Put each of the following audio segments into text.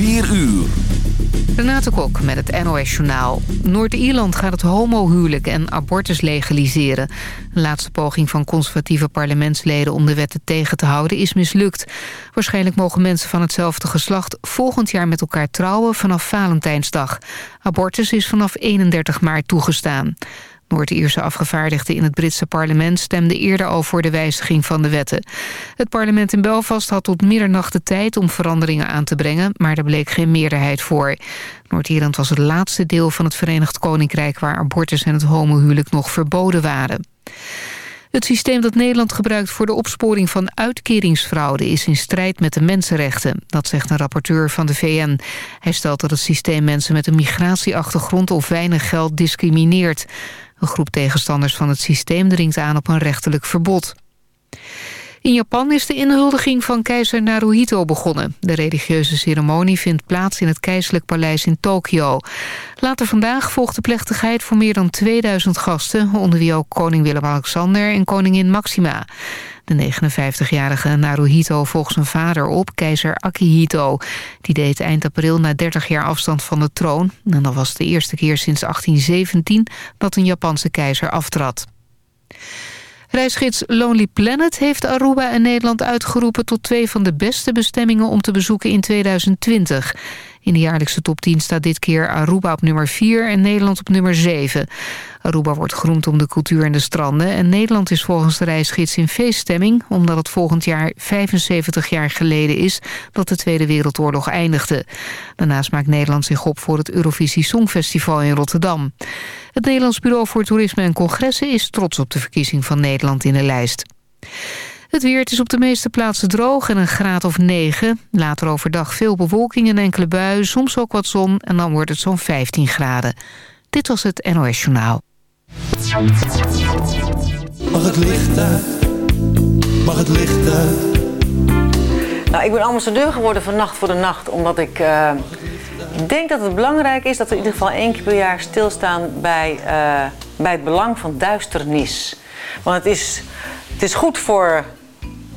4 uur. Renate Kok met het NOS Journaal. Noord-Ierland gaat het homohuwelijk en abortus legaliseren. Een laatste poging van conservatieve parlementsleden om de wetten tegen te houden is mislukt. Waarschijnlijk mogen mensen van hetzelfde geslacht volgend jaar met elkaar trouwen vanaf Valentijnsdag. Abortus is vanaf 31 maart toegestaan. Noord-Ierse afgevaardigden in het Britse parlement stemden eerder al voor de wijziging van de wetten. Het parlement in Belfast had tot middernacht de tijd om veranderingen aan te brengen, maar er bleek geen meerderheid voor. Noord-Ierland was het laatste deel van het Verenigd Koninkrijk waar abortus en het homohuwelijk nog verboden waren. Het systeem dat Nederland gebruikt voor de opsporing van uitkeringsfraude... is in strijd met de mensenrechten, dat zegt een rapporteur van de VN. Hij stelt dat het systeem mensen met een migratieachtergrond... of weinig geld discrimineert. Een groep tegenstanders van het systeem dringt aan op een rechterlijk verbod. In Japan is de inhuldiging van keizer Naruhito begonnen. De religieuze ceremonie vindt plaats in het keizerlijk paleis in Tokio. Later vandaag volgt de plechtigheid voor meer dan 2000 gasten... onder wie ook koning Willem-Alexander en koningin Maxima. De 59-jarige Naruhito volgt zijn vader op, keizer Akihito. Die deed eind april na 30 jaar afstand van de troon. En dat was de eerste keer sinds 1817 dat een Japanse keizer aftrad. Reisgids Lonely Planet heeft Aruba en Nederland uitgeroepen... tot twee van de beste bestemmingen om te bezoeken in 2020. In de jaarlijkse top 10 staat dit keer Aruba op nummer 4 en Nederland op nummer 7. Aruba wordt geroemd om de cultuur en de stranden... en Nederland is volgens de reisgids in feeststemming... omdat het volgend jaar 75 jaar geleden is dat de Tweede Wereldoorlog eindigde. Daarnaast maakt Nederland zich op voor het Eurovisie Songfestival in Rotterdam. Het Nederlands Bureau voor Toerisme en Congressen is trots op de verkiezing van Nederland in de lijst. Het weer het is op de meeste plaatsen droog en een graad of 9. Later overdag veel bewolking en enkele buien, soms ook wat zon... en dan wordt het zo'n 15 graden. Dit was het NOS Journaal. Mag het licht uit? Mag het licht uit? Nou, ik ben ambassadeur geworden van Nacht voor de Nacht... omdat ik uh, denk dat het belangrijk is... dat we in ieder geval één keer per jaar stilstaan... bij, uh, bij het belang van duisternis. Want het is, het is goed voor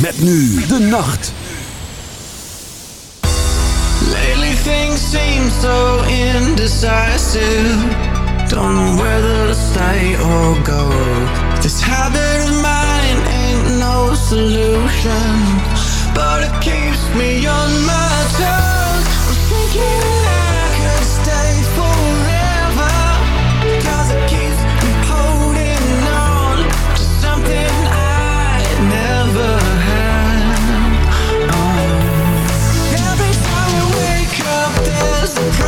Met nu de nacht. Lately things seem so indecisive. Don't know whether to stay or go. This habit of mine ain't no solution. But it keeps me on my toes. I'm thinking was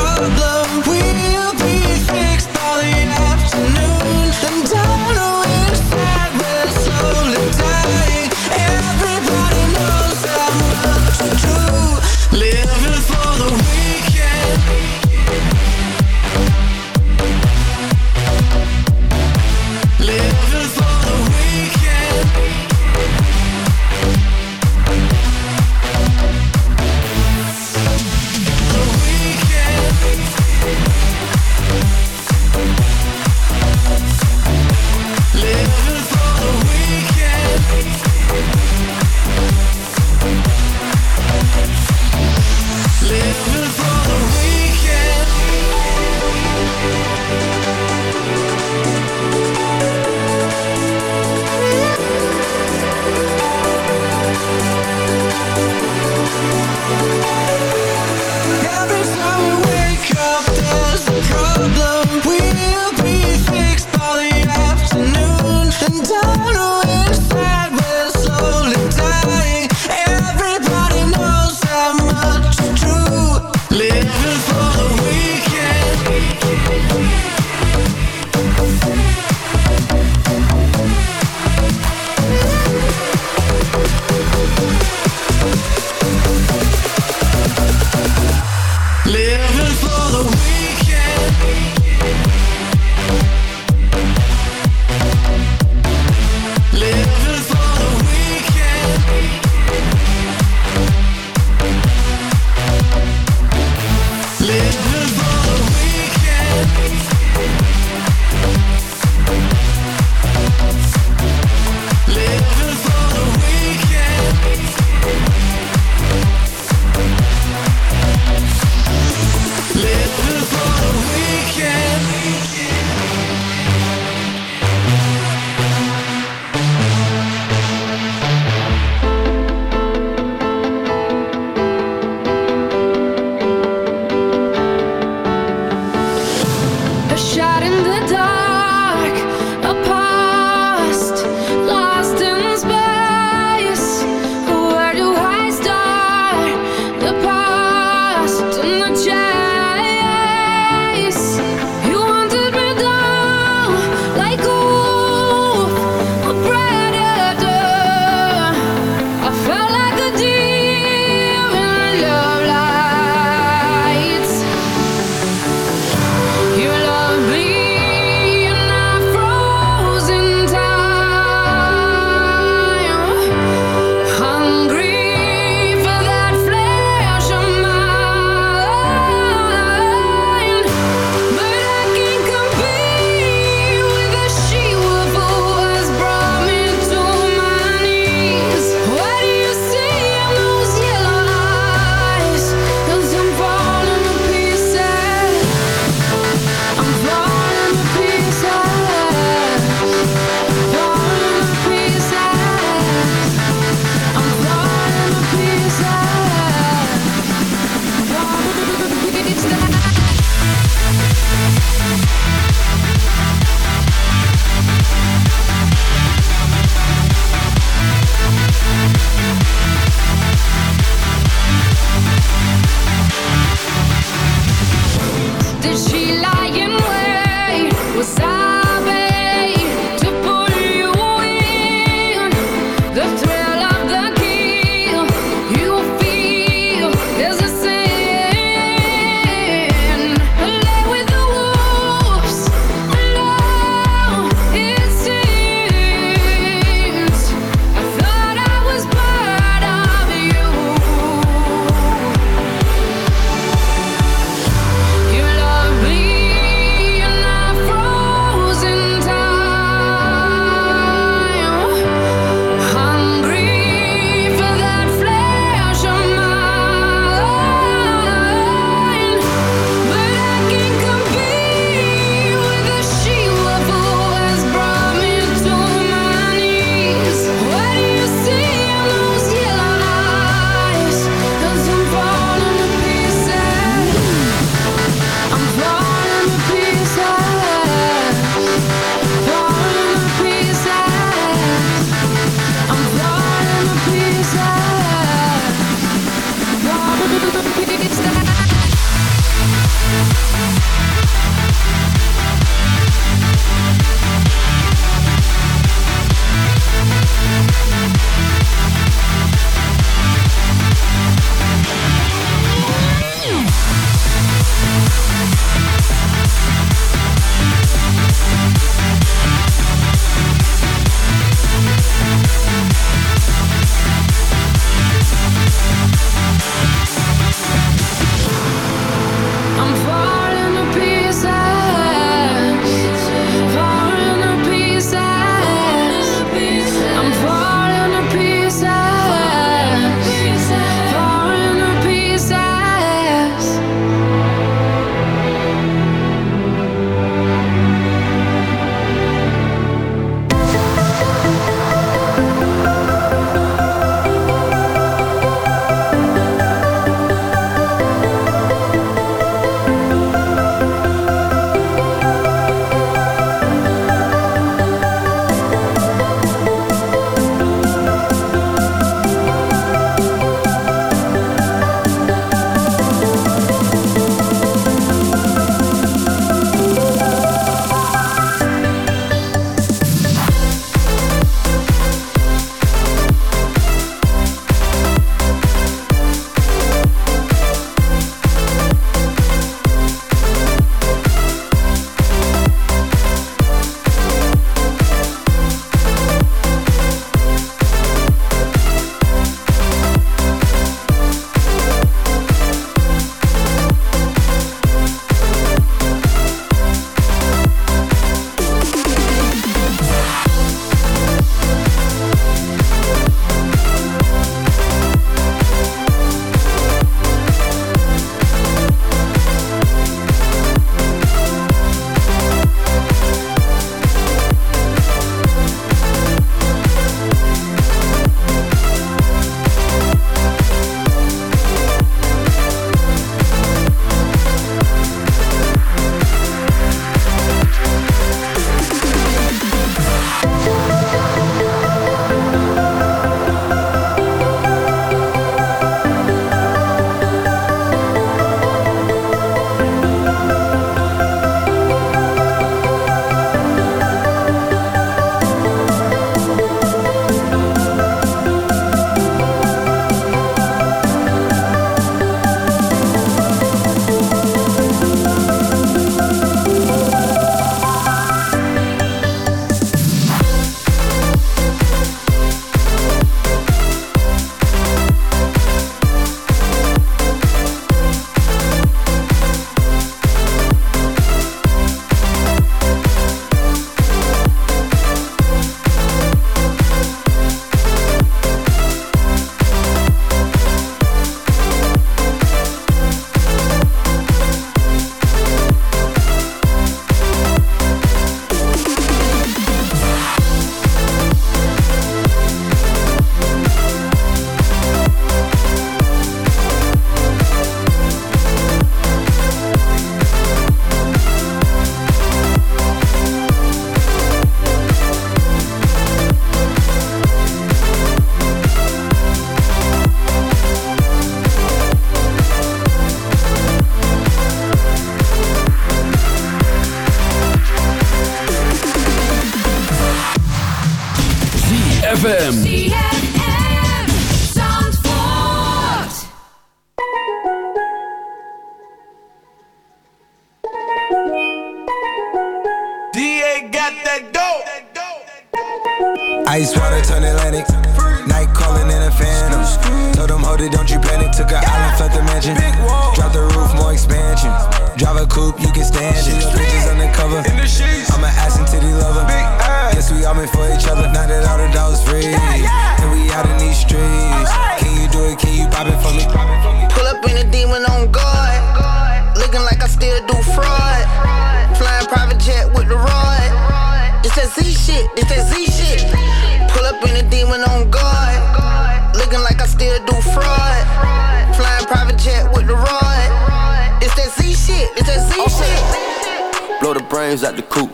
shit. Blow the coop.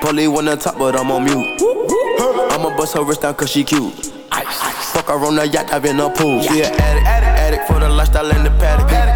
Polly one on top, but I'm on mute. I'ma bust her wrist down cause she cute. Fuck her on the yacht, I've been a pool. She an addict, addict for the lifestyle and the paddock.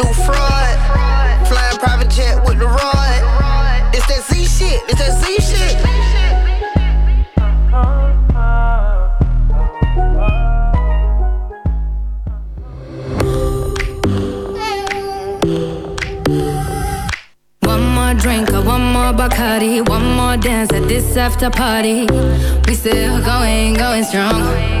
Do fraud. Flying private jet with the rod. It's that Z shit, it's that Z shit. One more drink one more Bacardi, one more dance at this after party. We still going, going strong.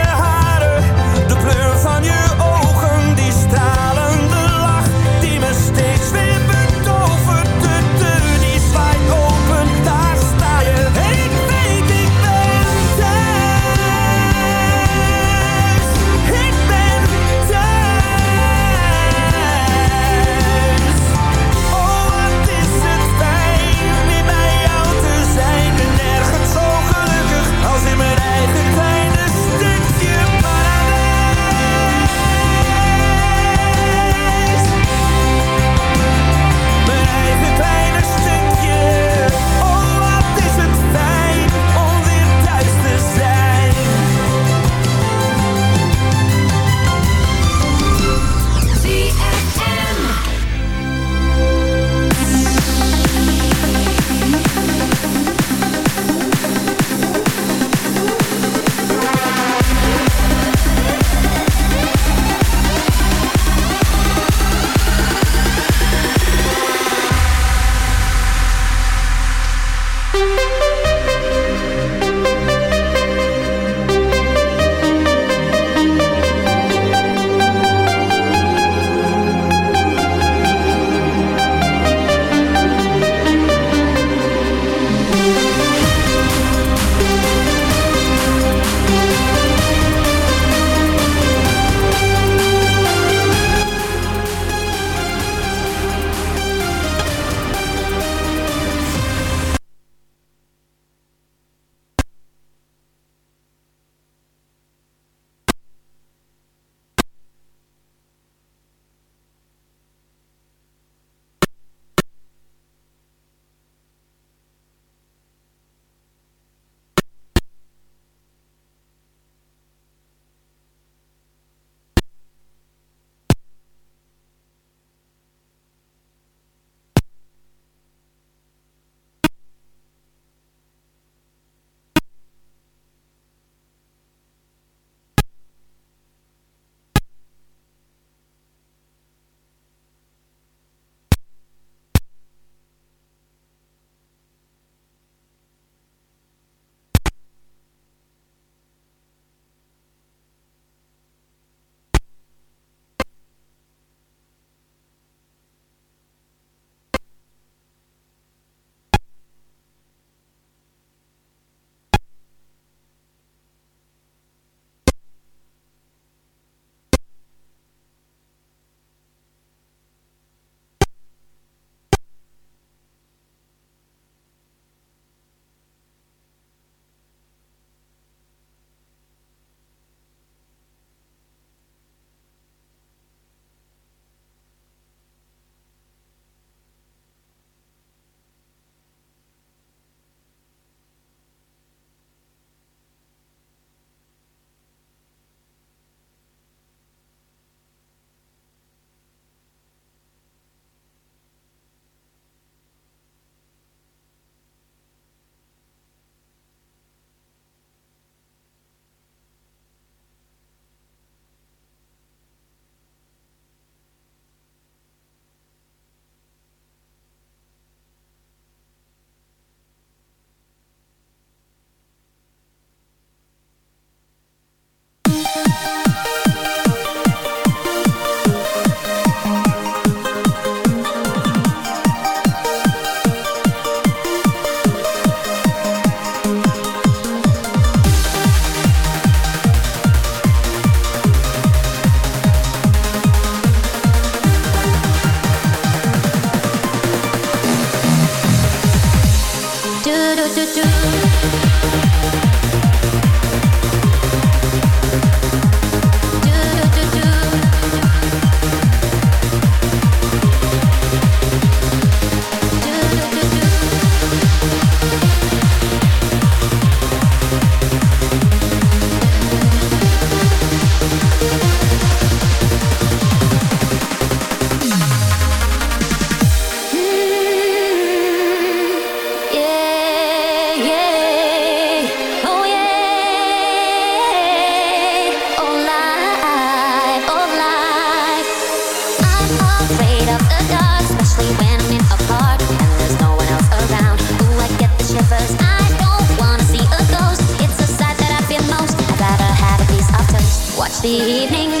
the evening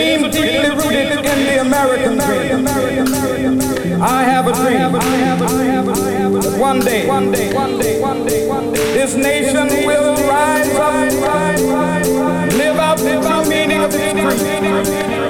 dream deeply rooted in the American dream. I have a dream. One day, one day, one day, one day, one day, this nation will rise up, live out the meaning of its dream.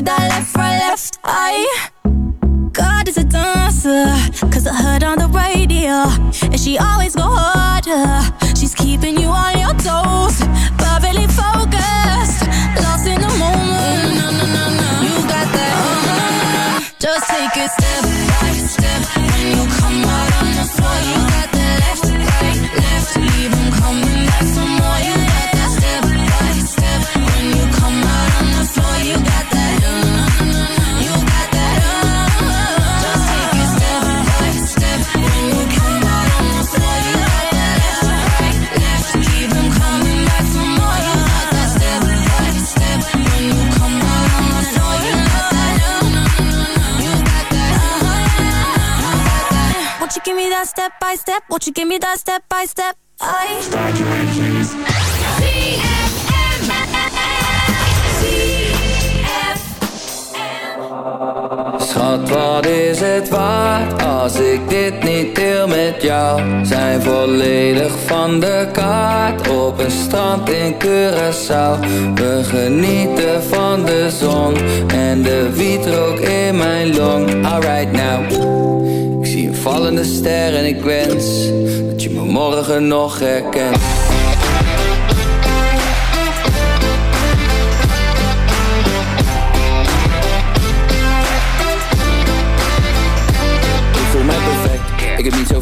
me that left, right, left? I God is a dancer, cause I heard on the radio, and she always go harder. She's keeping you on your toes, perfectly focused, lost in the moment. You got that. uh-huh. Just take it step by step by step? Won't you give me that step by step? I Schat, wat is het waard als ik dit niet deel met jou? Zijn volledig van de kaart op een strand in Curaçao. We genieten van de zon en de wietrook in mijn long. Alright now. Ik zie een vallende ster en ik wens dat je me morgen nog herkent.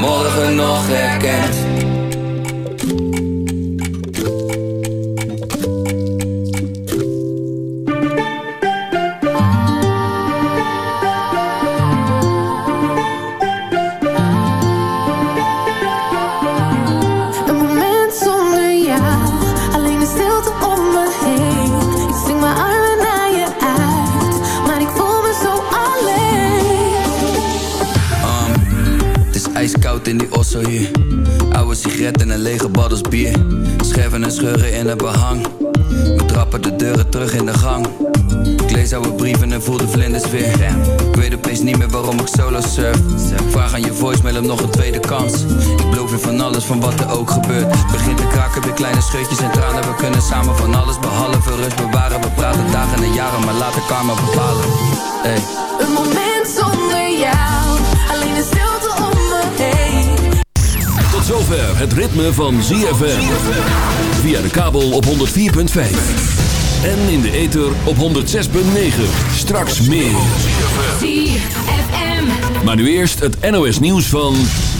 morgen nog herkent. Scheutjes en tranen. We kunnen samen van alles behalve rust bewaren. We praten dagen en jaren, maar laten karma bepalen. Hey. Een moment zonder jou, alleen de stilte om me heen. Tot zover het ritme van ZFM. Via de kabel op 104.5. En in de ether op 106.9. Straks meer. ZFM. Maar nu eerst het NOS nieuws van...